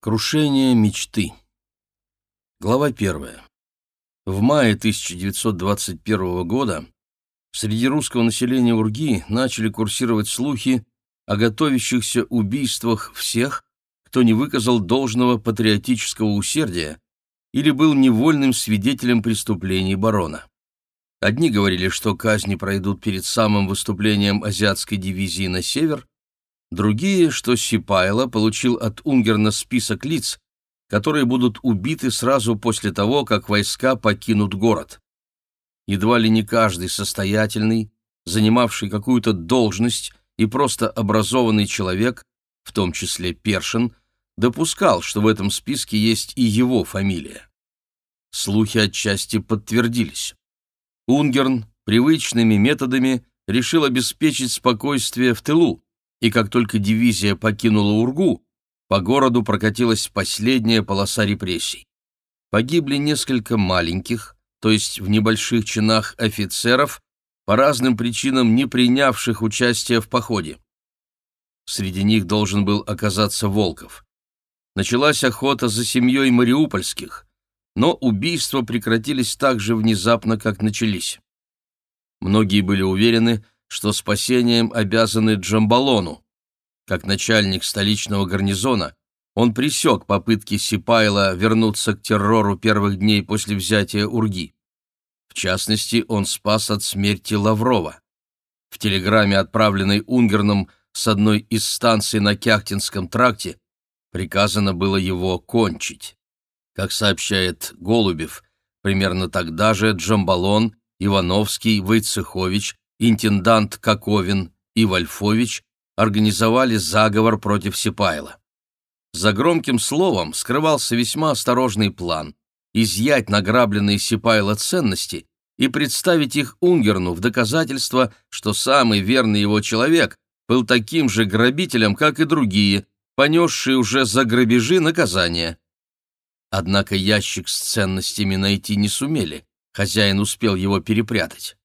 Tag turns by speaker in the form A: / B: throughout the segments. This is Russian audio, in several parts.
A: Крушение мечты. Глава первая. В мае 1921 года среди русского населения Урги начали курсировать слухи о готовящихся убийствах всех, кто не выказал должного патриотического усердия или был невольным свидетелем преступлений барона. Одни говорили, что казни пройдут перед самым выступлением азиатской дивизии на север, Другие, что Сипайло получил от Унгерна список лиц, которые будут убиты сразу после того, как войска покинут город. Едва ли не каждый состоятельный, занимавший какую-то должность и просто образованный человек, в том числе Першин, допускал, что в этом списке есть и его фамилия. Слухи отчасти подтвердились. Унгерн привычными методами решил обеспечить спокойствие в тылу, и как только дивизия покинула Ургу, по городу прокатилась последняя полоса репрессий. Погибли несколько маленьких, то есть в небольших чинах офицеров, по разным причинам не принявших участия в походе. Среди них должен был оказаться Волков. Началась охота за семьей Мариупольских, но убийства прекратились так же внезапно, как начались. Многие были уверены, что спасением обязаны Джамбалону. Как начальник столичного гарнизона, он пресек попытки Сипайла вернуться к террору первых дней после взятия Урги. В частности, он спас от смерти Лаврова. В телеграмме, отправленной Унгерном с одной из станций на Кяхтинском тракте, приказано было его кончить. Как сообщает Голубев, примерно тогда же Джамбалон, Ивановский, Войцехович интендант Коковин и Вольфович организовали заговор против Сипайла. За громким словом скрывался весьма осторожный план – изъять награбленные Сипайла ценности и представить их Унгерну в доказательство, что самый верный его человек был таким же грабителем, как и другие, понесшие уже за грабежи наказание. Однако ящик с ценностями найти не сумели, хозяин успел его перепрятать.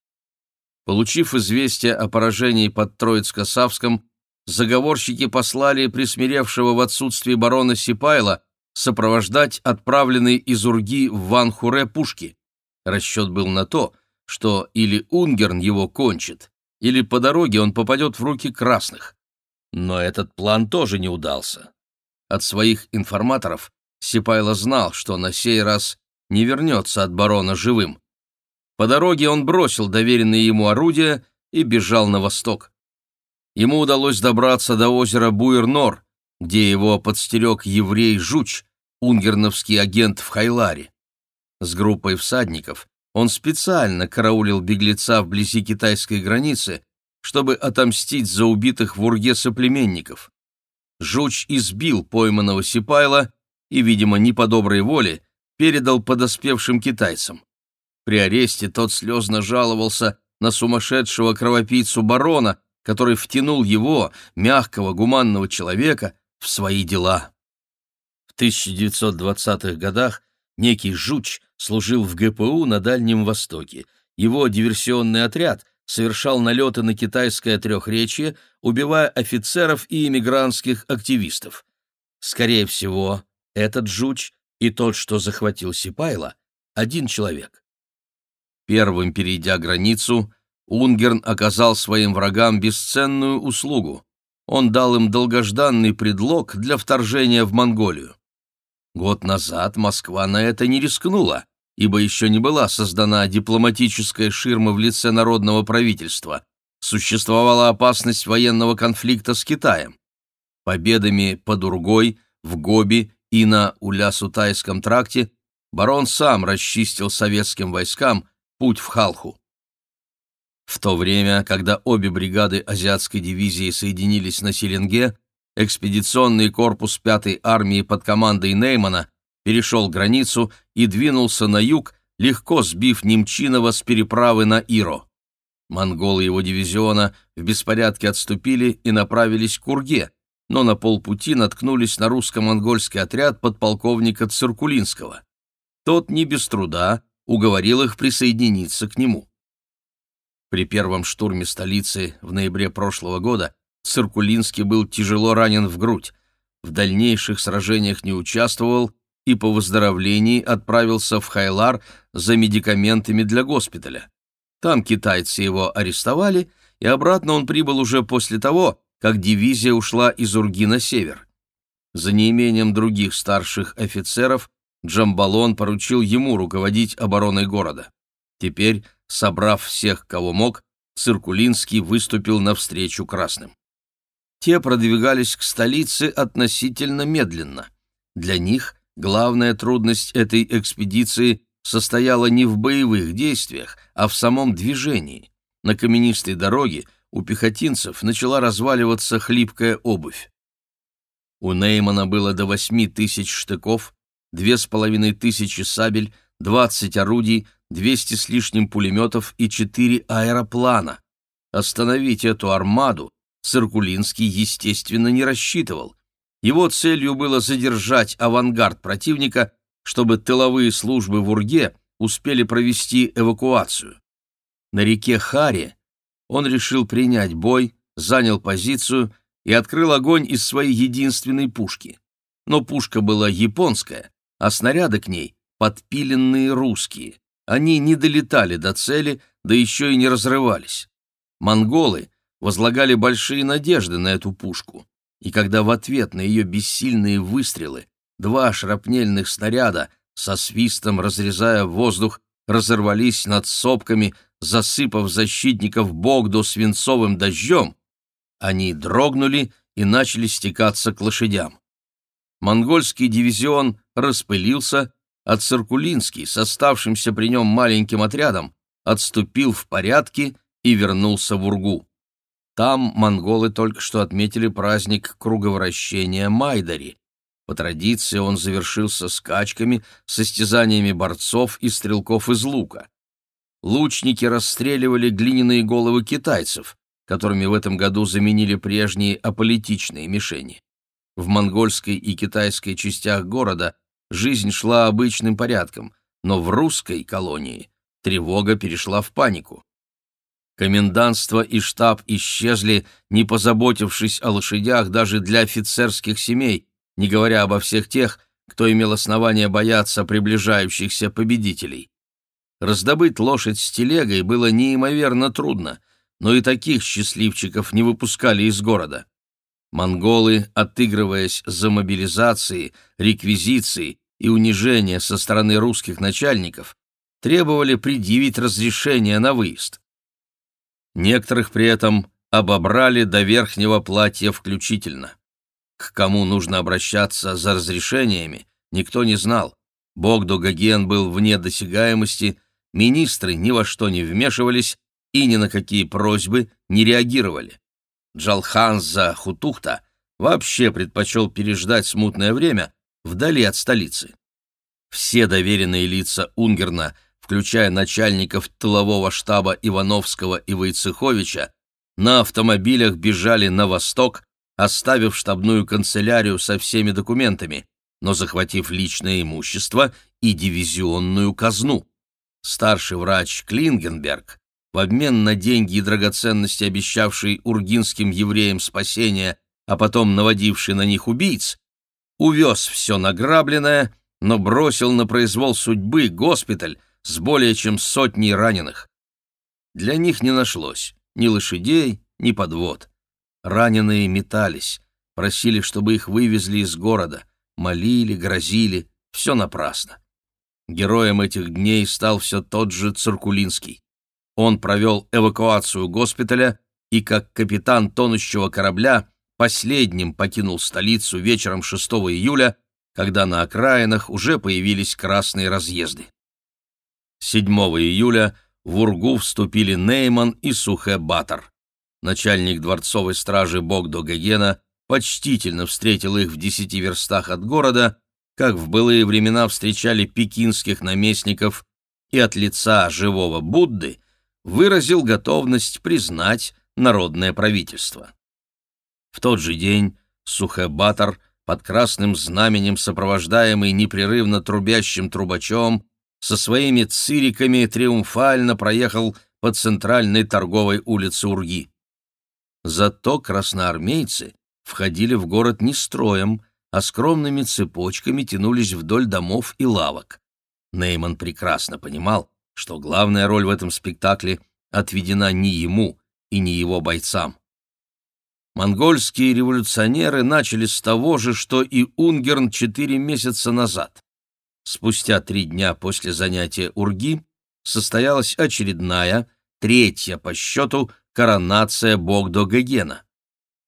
A: Получив известие о поражении под Троицко-Савском, заговорщики послали присмиревшего в отсутствии барона Сипайла сопровождать отправленные из Урги в Ванхуре пушки. Расчет был на то, что или Унгерн его кончит, или по дороге он попадет в руки красных. Но этот план тоже не удался. От своих информаторов Сипайло знал, что на сей раз не вернется от барона живым. По дороге он бросил доверенные ему орудия и бежал на восток. Ему удалось добраться до озера Буйр-Нор, где его подстерег еврей Жуч, унгерновский агент в Хайларе. С группой всадников он специально караулил беглеца вблизи китайской границы, чтобы отомстить за убитых в Урге соплеменников. Жуч избил пойманного Сипайла и, видимо, не по доброй воле, передал подоспевшим китайцам. При аресте тот слезно жаловался на сумасшедшего кровопийцу барона, который втянул его, мягкого, гуманного человека, в свои дела. В 1920-х годах некий Жуч служил в ГПУ на Дальнем Востоке. Его диверсионный отряд совершал налеты на китайское трехречье, убивая офицеров и иммигрантских активистов. Скорее всего, этот Жуч и тот, что захватил Сипайла, один человек. Первым перейдя границу, Унгерн оказал своим врагам бесценную услугу. Он дал им долгожданный предлог для вторжения в Монголию. Год назад Москва на это не рискнула, ибо еще не была создана дипломатическая ширма в лице народного правительства. Существовала опасность военного конфликта с Китаем. Победами под Ургой, в Гоби и на Улясутайском тракте барон сам расчистил советским войскам путь в Халху. В то время, когда обе бригады азиатской дивизии соединились на Селенге, экспедиционный корпус 5-й армии под командой Неймана перешел границу и двинулся на юг, легко сбив Немчинова с переправы на Иро. Монголы его дивизиона в беспорядке отступили и направились к Урге, но на полпути наткнулись на русско-монгольский отряд подполковника Циркулинского. Тот не без труда уговорил их присоединиться к нему. При первом штурме столицы в ноябре прошлого года Циркулинский был тяжело ранен в грудь. в дальнейших сражениях не участвовал и по выздоровлении отправился в Хайлар за медикаментами для госпиталя. Там китайцы его арестовали, и обратно он прибыл уже после того, как дивизия ушла из Урги на север. За неимением других старших офицеров Джамбалон поручил ему руководить обороной города. Теперь, собрав всех, кого мог, Циркулинский выступил навстречу красным. Те продвигались к столице относительно медленно. Для них главная трудность этой экспедиции состояла не в боевых действиях, а в самом движении. На каменистой дороге у пехотинцев начала разваливаться хлипкая обувь. У Неймана было до восьми тысяч штыков, две с половиной тысячи сабель, двадцать орудий, двести с лишним пулеметов и четыре аэроплана. Остановить эту армаду Циркулинский, естественно, не рассчитывал. Его целью было задержать авангард противника, чтобы тыловые службы в Урге успели провести эвакуацию. На реке Харе он решил принять бой, занял позицию и открыл огонь из своей единственной пушки. Но пушка была японская, а снаряды к ней — подпиленные русские. Они не долетали до цели, да еще и не разрывались. Монголы возлагали большие надежды на эту пушку, и когда в ответ на ее бессильные выстрелы два шрапнельных снаряда со свистом, разрезая воздух, разорвались над сопками, засыпав защитников Богду свинцовым дождем, они дрогнули и начали стекаться к лошадям. Монгольский дивизион распылился, а Циркулинский с оставшимся при нем маленьким отрядом отступил в порядке и вернулся в Ургу. Там монголы только что отметили праздник круговращения Майдари. По традиции он завершился скачками, состязаниями борцов и стрелков из лука. Лучники расстреливали глиняные головы китайцев, которыми в этом году заменили прежние аполитичные мишени. В монгольской и китайской частях города жизнь шла обычным порядком, но в русской колонии тревога перешла в панику. Комендантство и штаб исчезли, не позаботившись о лошадях даже для офицерских семей, не говоря обо всех тех, кто имел основания бояться приближающихся победителей. Раздобыть лошадь с телегой было неимоверно трудно, но и таких счастливчиков не выпускали из города. Монголы, отыгрываясь за мобилизации, реквизиции и унижение со стороны русских начальников, требовали предъявить разрешение на выезд. Некоторых при этом обобрали до верхнего платья включительно. К кому нужно обращаться за разрешениями, никто не знал. Богду Гаген был вне досягаемости, министры ни во что не вмешивались и ни на какие просьбы не реагировали. Джалханза Хутухта вообще предпочел переждать смутное время вдали от столицы. Все доверенные лица Унгерна, включая начальников тылового штаба Ивановского и Войцеховича, на автомобилях бежали на восток, оставив штабную канцелярию со всеми документами, но захватив личное имущество и дивизионную казну. Старший врач Клингенберг в обмен на деньги и драгоценности, обещавший ургинским евреям спасение, а потом наводивший на них убийц, увез все награбленное, но бросил на произвол судьбы госпиталь с более чем сотней раненых. Для них не нашлось ни лошадей, ни подвод. Раненые метались, просили, чтобы их вывезли из города, молили, грозили, все напрасно. Героем этих дней стал все тот же Циркулинский. Он провел эвакуацию госпиталя и, как капитан тонущего корабля, последним покинул столицу вечером 6 июля, когда на окраинах уже появились красные разъезды. 7 июля в Ургу вступили Нейман и Сухе Батор. Начальник дворцовой стражи Богдо Гагена почтительно встретил их в десяти верстах от города, как в былые времена встречали пекинских наместников, и от лица живого Будды выразил готовность признать народное правительство. В тот же день Сухебатор под красным знаменем, сопровождаемый непрерывно трубящим трубачом, со своими цириками триумфально проехал по центральной торговой улице Урги. Зато красноармейцы входили в город не строем, а скромными цепочками тянулись вдоль домов и лавок. Нейман прекрасно понимал, что главная роль в этом спектакле отведена не ему и не его бойцам. Монгольские революционеры начали с того же, что и Унгерн четыре месяца назад. Спустя три дня после занятия Урги состоялась очередная, третья по счету, коронация Богдо Гогена.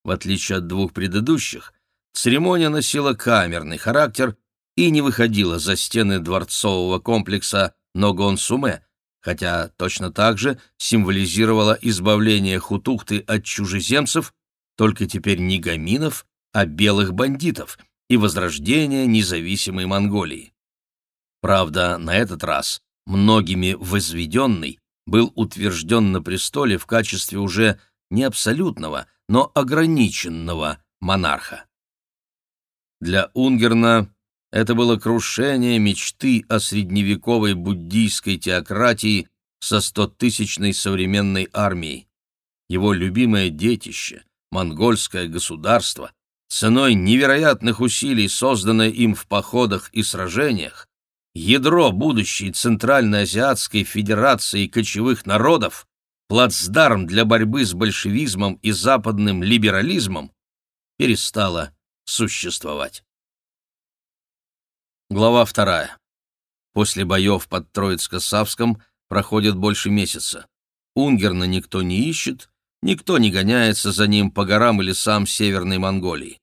A: В отличие от двух предыдущих, церемония носила камерный характер и не выходила за стены дворцового комплекса Ногон-Суме, хотя точно так же символизировала избавление Хутухты от чужеземцев, только теперь не гаминов, а белых бандитов и возрождение независимой Монголии. Правда, на этот раз многими возведенный был утвержден на престоле в качестве уже не абсолютного, но ограниченного монарха. Для Унгерна это было крушение мечты о средневековой буддийской теократии со стотысячной современной армией. Его любимое детище, монгольское государство, ценой невероятных усилий, созданное им в походах и сражениях, ядро будущей Центральноазиатской Федерации кочевых народов, плацдарм для борьбы с большевизмом и западным либерализмом, перестало существовать. Глава вторая. После боев под Троицко-Савском проходит больше месяца. Унгерна никто не ищет, никто не гоняется за ним по горам и лесам Северной Монголии.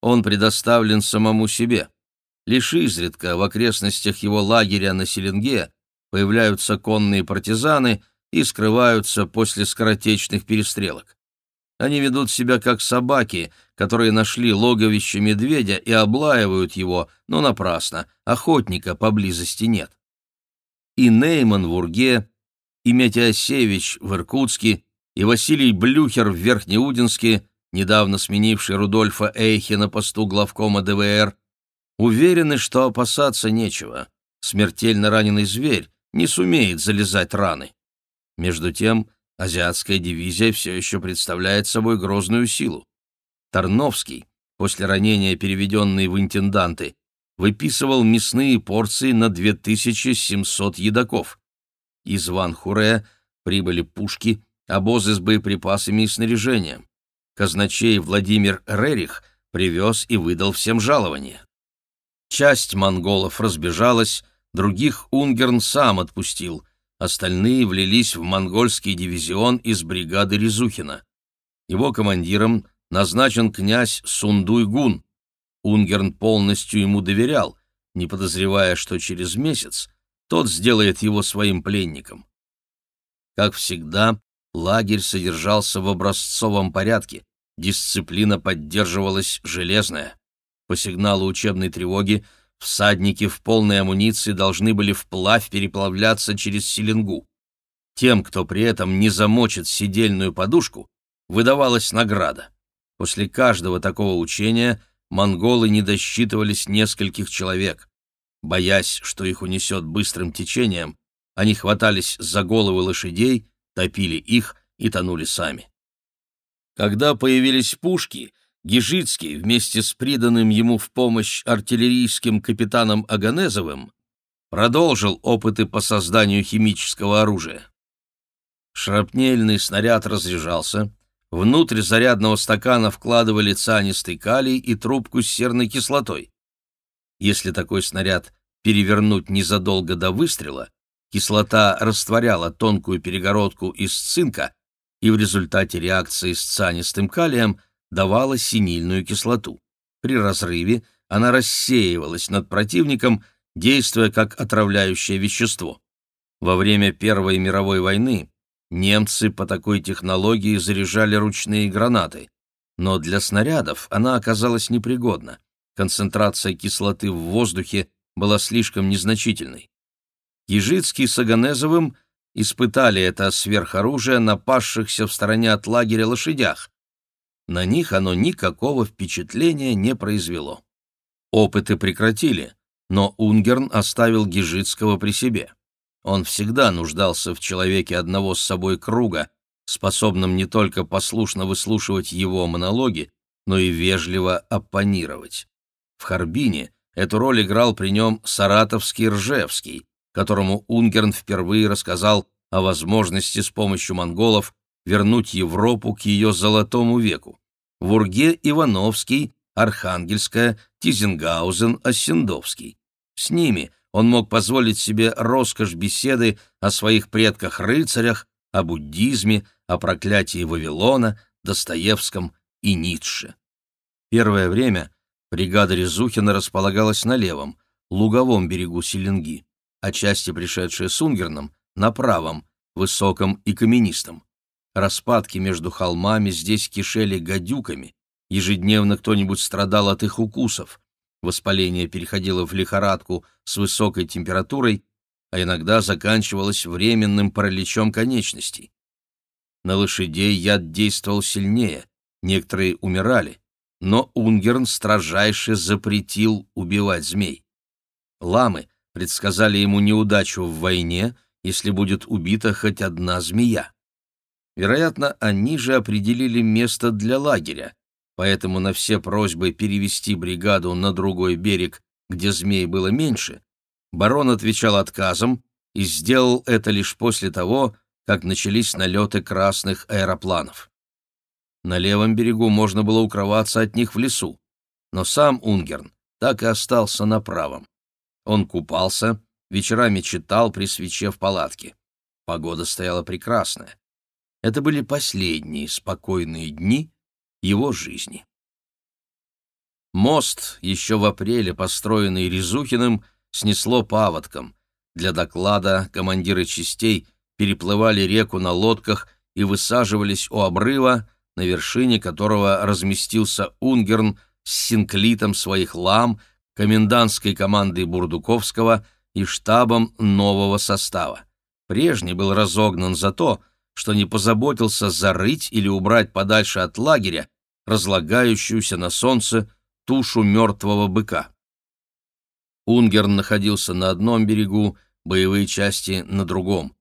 A: Он предоставлен самому себе. Лишь изредка в окрестностях его лагеря на Селенге появляются конные партизаны и скрываются после скоротечных перестрелок. Они ведут себя как собаки, которые нашли логовище медведя и облаивают его, но напрасно, охотника поблизости нет. И Нейман в Урге, и Метясевич в Иркутске, и Василий Блюхер в Верхнеудинске, недавно сменивший Рудольфа Эйхе на посту главкома ДВР, уверены, что опасаться нечего. Смертельно раненый зверь не сумеет залезать раны. Между тем, азиатская дивизия все еще представляет собой грозную силу. Тарновский, после ранения переведенный в интенданты, выписывал мясные порции на 2700 едоков. Из Ван-Хуре прибыли пушки, обозы с боеприпасами и снаряжением. Казначей Владимир Рерих привез и выдал всем жалование. Часть монголов разбежалась, других Унгерн сам отпустил, остальные влились в монгольский дивизион из бригады Резухина. Его командиром назначен князь Сундуйгун. Унгерн полностью ему доверял, не подозревая, что через месяц тот сделает его своим пленником. Как всегда, лагерь содержался в образцовом порядке, дисциплина поддерживалась железная. По сигналу учебной тревоги всадники в полной амуниции должны были вплавь переплавляться через Селенгу. Тем, кто при этом не замочит сидельную подушку, выдавалась награда. После каждого такого учения монголы не досчитывались нескольких человек. Боясь, что их унесет быстрым течением, они хватались за головы лошадей, топили их и тонули сами. Когда появились пушки, Гижицкий вместе с приданным ему в помощь артиллерийским капитаном Аганезовым продолжил опыты по созданию химического оружия. Шрапнельный снаряд разряжался, Внутрь зарядного стакана вкладывали цианистый калий и трубку с серной кислотой. Если такой снаряд перевернуть незадолго до выстрела, кислота растворяла тонкую перегородку из цинка и в результате реакции с цианистым калием давала синильную кислоту. При разрыве она рассеивалась над противником, действуя как отравляющее вещество. Во время Первой мировой войны Немцы по такой технологии заряжали ручные гранаты, но для снарядов она оказалась непригодна. Концентрация кислоты в воздухе была слишком незначительной. Ежицкий с Аганезовым испытали это сверхоружие на пасшихся в стороне от лагеря лошадях. На них оно никакого впечатления не произвело. Опыты прекратили, но Унгерн оставил Гижицкого при себе. Он всегда нуждался в человеке одного с собой круга, способном не только послушно выслушивать его монологи, но и вежливо оппонировать. В Харбине эту роль играл при нем саратовский Ржевский, которому Унгерн впервые рассказал о возможности с помощью монголов вернуть Европу к ее золотому веку. В Урге Ивановский, Архангельская, Тизенгаузен, Осендовский. С ними он мог позволить себе роскошь беседы о своих предках-рыцарях, о буддизме, о проклятии Вавилона, Достоевском и Ницше. Первое время бригада Резухина располагалась на левом, луговом берегу Селенги, а части, пришедшие с Унгерном, на правом, высоком и каменистом. Распадки между холмами здесь кишели гадюками, ежедневно кто-нибудь страдал от их укусов, воспаление переходило в лихорадку с высокой температурой, а иногда заканчивалось временным параличом конечностей. На лошадей яд действовал сильнее, некоторые умирали, но Унгерн строжайше запретил убивать змей. Ламы предсказали ему неудачу в войне, если будет убита хоть одна змея. Вероятно, они же определили место для лагеря, поэтому на все просьбы перевести бригаду на другой берег, где змей было меньше, барон отвечал отказом и сделал это лишь после того, как начались налеты красных аэропланов. На левом берегу можно было укрываться от них в лесу, но сам Унгерн так и остался на правом. Он купался, вечерами читал при свече в палатке. Погода стояла прекрасная. Это были последние спокойные дни его жизни. Мост, еще в апреле построенный Резухиным, снесло паводком. Для доклада командиры частей переплывали реку на лодках и высаживались у обрыва, на вершине которого разместился Унгерн с синклитом своих лам, комендантской командой Бурдуковского и штабом нового состава. Прежний был разогнан за то, что не позаботился зарыть или убрать подальше от лагеря разлагающуюся на солнце тушу мертвого быка. Унгерн находился на одном берегу, боевые части — на другом.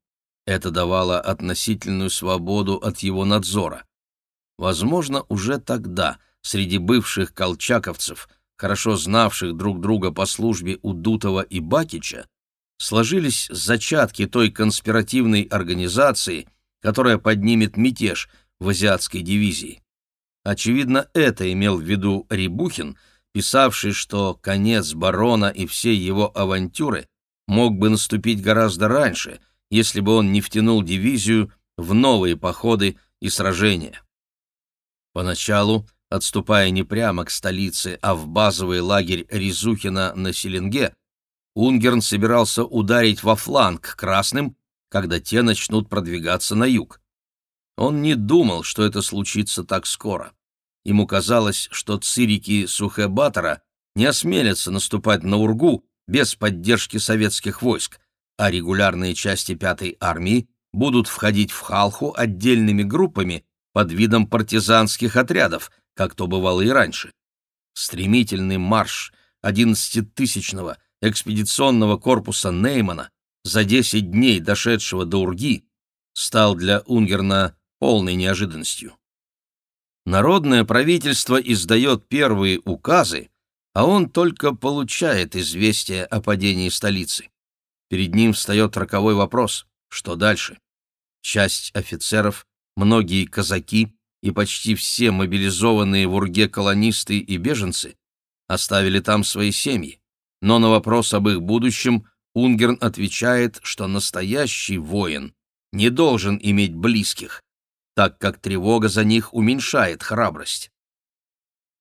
A: Это давало относительную свободу от его надзора. Возможно, уже тогда среди бывших колчаковцев, хорошо знавших друг друга по службе у Дутова и Бакича, сложились зачатки той конспиративной организации, которая поднимет мятеж в азиатской дивизии. Очевидно, это имел в виду Рибухин, писавший, что конец барона и всей его авантюры мог бы наступить гораздо раньше, если бы он не втянул дивизию в новые походы и сражения. Поначалу, отступая не прямо к столице, а в базовый лагерь Резухина на Селенге, Унгерн собирался ударить во фланг красным когда те начнут продвигаться на юг. Он не думал, что это случится так скоро. Ему казалось, что цирики Сухебатора не осмелятся наступать на Ургу без поддержки советских войск, а регулярные части пятой армии будут входить в Халху отдельными группами под видом партизанских отрядов, как то бывало и раньше. Стремительный марш 11-тысячного экспедиционного корпуса Неймана за десять дней дошедшего до Урги, стал для Унгерна полной неожиданностью. Народное правительство издает первые указы, а он только получает известие о падении столицы. Перед ним встает роковой вопрос – что дальше? Часть офицеров, многие казаки и почти все мобилизованные в Урге колонисты и беженцы оставили там свои семьи, но на вопрос об их будущем Унгерн отвечает, что настоящий воин не должен иметь близких, так как тревога за них уменьшает храбрость.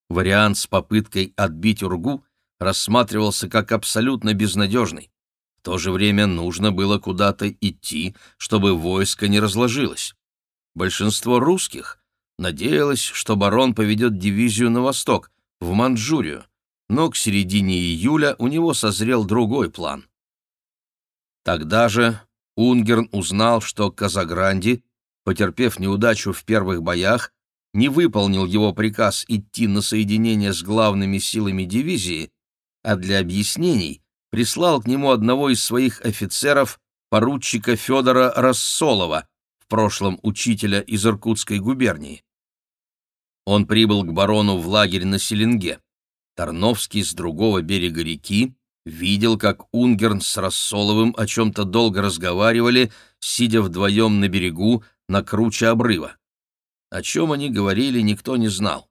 A: Вариант с попыткой отбить Ургу рассматривался как абсолютно безнадежный. В то же время нужно было куда-то идти, чтобы войско не разложилось. Большинство русских надеялось, что барон поведет дивизию на восток, в Манчжурию, но к середине июля у него созрел другой план. Тогда же Унгерн узнал, что Казагранди, потерпев неудачу в первых боях, не выполнил его приказ идти на соединение с главными силами дивизии, а для объяснений прислал к нему одного из своих офицеров, поручика Федора Рассолова, в прошлом учителя из Иркутской губернии. Он прибыл к барону в лагерь на Селенге. Тарновский с другого берега реки видел, как Унгерн с Рассоловым о чем-то долго разговаривали, сидя вдвоем на берегу на круче обрыва. О чем они говорили, никто не знал.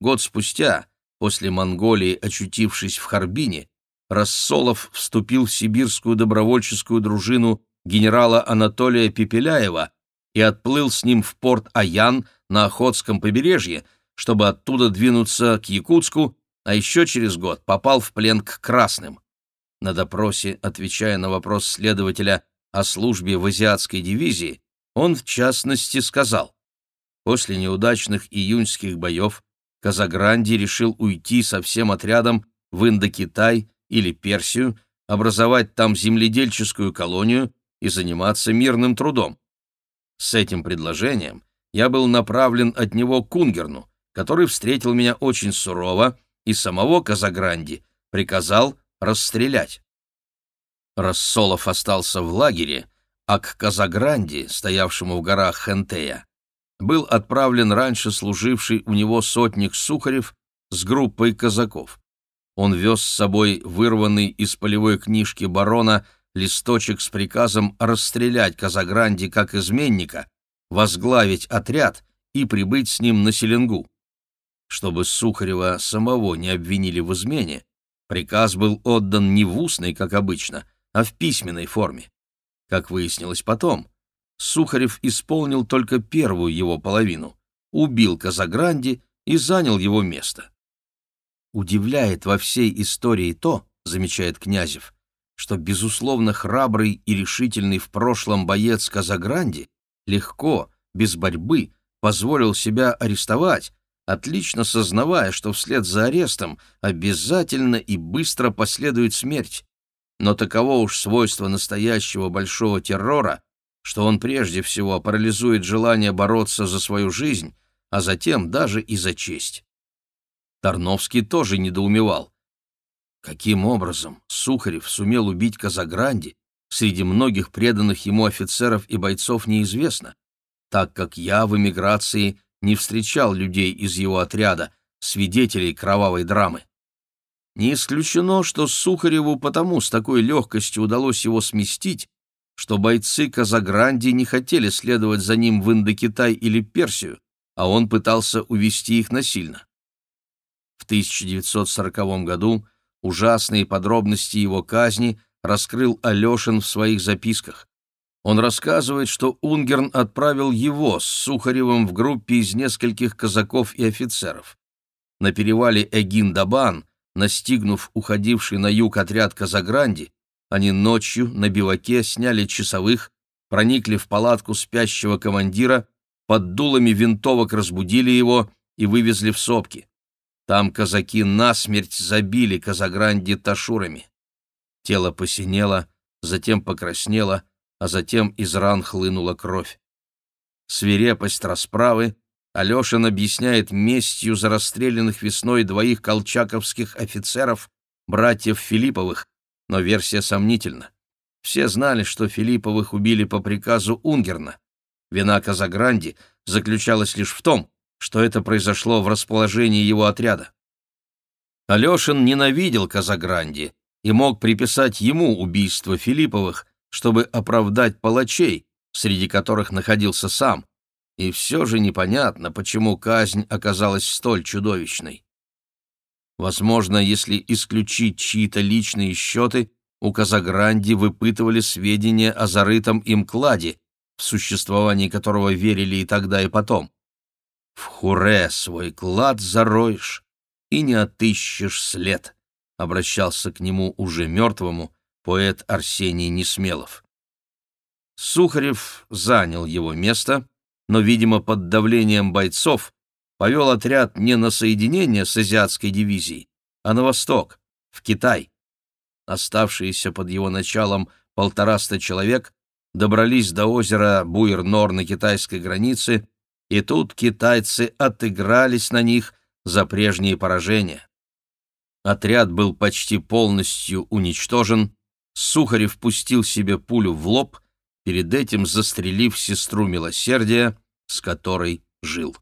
A: Год спустя, после Монголии, очутившись в Харбине, Рассолов вступил в сибирскую добровольческую дружину генерала Анатолия Пепеляева и отплыл с ним в порт Аян на Охотском побережье, чтобы оттуда двинуться к Якутску, а еще через год попал в плен к Красным. На допросе, отвечая на вопрос следователя о службе в азиатской дивизии, он в частности сказал, после неудачных июньских боев Казагранди решил уйти со всем отрядом в Индокитай или Персию, образовать там земледельческую колонию и заниматься мирным трудом. С этим предложением я был направлен от него к Кунгерну, который встретил меня очень сурово и самого Казагранди приказал расстрелять. Рассолов остался в лагере, а к Казагранди, стоявшему в горах Хентея, был отправлен раньше служивший у него сотник Сухарев с группой казаков. Он вез с собой вырванный из полевой книжки барона листочек с приказом расстрелять Казагранди как изменника, возглавить отряд и прибыть с ним на Селенгу. Чтобы Сухарева самого не обвинили в измене, приказ был отдан не в устной, как обычно, а в письменной форме. Как выяснилось потом, Сухарев исполнил только первую его половину, убил Казагранди и занял его место. Удивляет во всей истории то, замечает Князев, что, безусловно, храбрый и решительный в прошлом боец Казагранди легко, без борьбы, позволил себя арестовать, отлично сознавая, что вслед за арестом обязательно и быстро последует смерть. Но таково уж свойство настоящего большого террора, что он прежде всего парализует желание бороться за свою жизнь, а затем даже и за честь. Тарновский тоже недоумевал. Каким образом Сухарев сумел убить Казагранди, среди многих преданных ему офицеров и бойцов неизвестно, так как я в эмиграции не встречал людей из его отряда, свидетелей кровавой драмы. Не исключено, что Сухареву потому с такой легкостью удалось его сместить, что бойцы Казагранди не хотели следовать за ним в Индокитай или Персию, а он пытался увести их насильно. В 1940 году ужасные подробности его казни раскрыл Алешин в своих записках. Он рассказывает, что Унгерн отправил его с Сухаревым в группе из нескольких казаков и офицеров. На перевале Эгин-Дабан, настигнув уходивший на юг отряд Казагранди, они ночью на биваке сняли часовых, проникли в палатку спящего командира, под дулами винтовок разбудили его и вывезли в сопки. Там казаки насмерть забили Казагранди ташурами. Тело посинело, затем покраснело, а затем из ран хлынула кровь. Свирепость расправы Алешин объясняет местью за расстрелянных весной двоих колчаковских офицеров, братьев Филипповых, но версия сомнительна. Все знали, что Филипповых убили по приказу Унгерна. Вина Казагранди заключалась лишь в том, что это произошло в расположении его отряда. Алешин ненавидел Казагранди и мог приписать ему убийство Филипповых, чтобы оправдать палачей, среди которых находился сам, и все же непонятно, почему казнь оказалась столь чудовищной. Возможно, если исключить чьи-то личные счеты, у Казагранди выпытывали сведения о зарытом им кладе, в существовании которого верили и тогда, и потом. В хуре свой клад зароешь и не отыщешь след, обращался к нему уже мертвому поэт Арсений Несмелов. Сухарев занял его место, но, видимо, под давлением бойцов повел отряд не на соединение с азиатской дивизией, а на восток, в Китай. Оставшиеся под его началом полтораста человек добрались до озера Буйр-Нор на китайской границе, и тут китайцы отыгрались на них за прежние поражения. Отряд был почти полностью уничтожен, Сухарев пустил себе пулю в лоб, перед этим застрелив сестру милосердия, с которой жил.